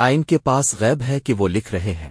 آئین کے پاس غیب ہے کہ وہ لکھ رہے ہیں۔